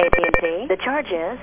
The charge is